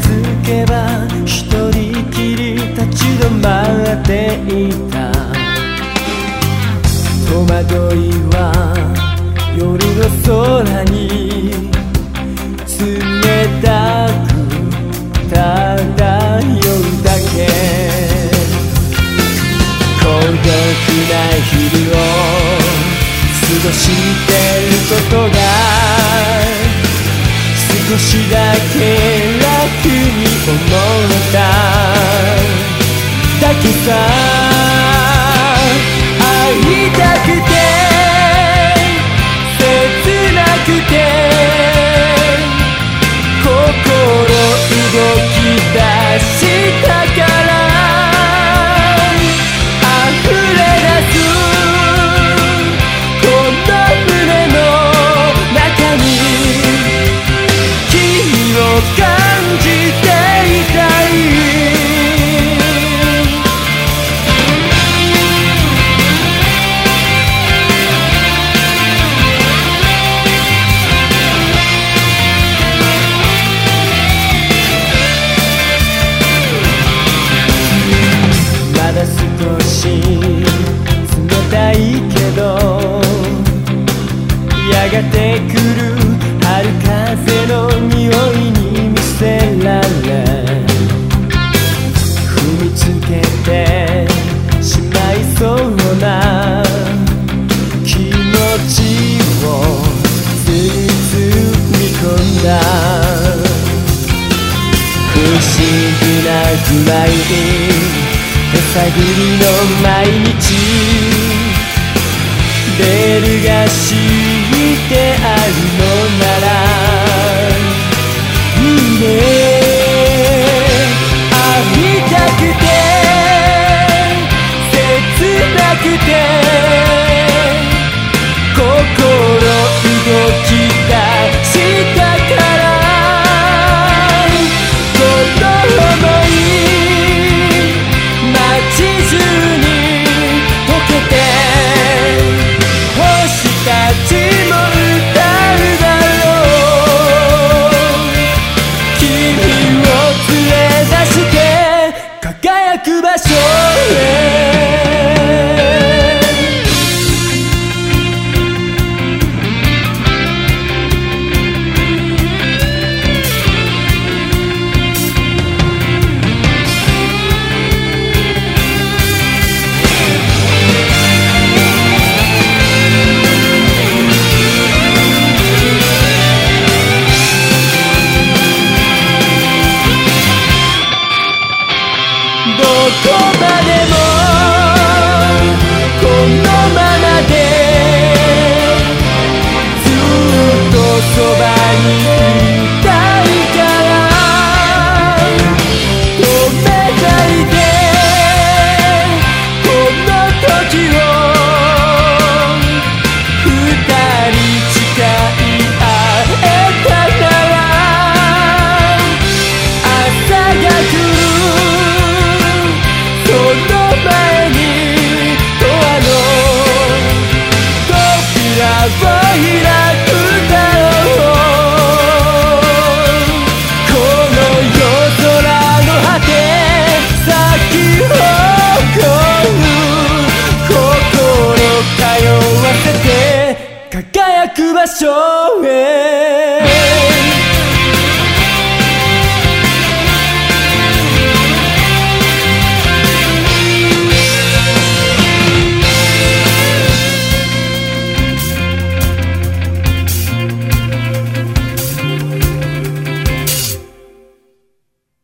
づけば一人きり立ち止まっていた。戸惑いは夜の空に冷たく漂うだけ。孤独な日々を過ごして少しだけ楽に思えた。だけさ会いたい。つけてしまいそうな気持ちをついつみ込んだ不思議な具合い手探りの毎日ベルが敷いてあるのなら question. Yeah.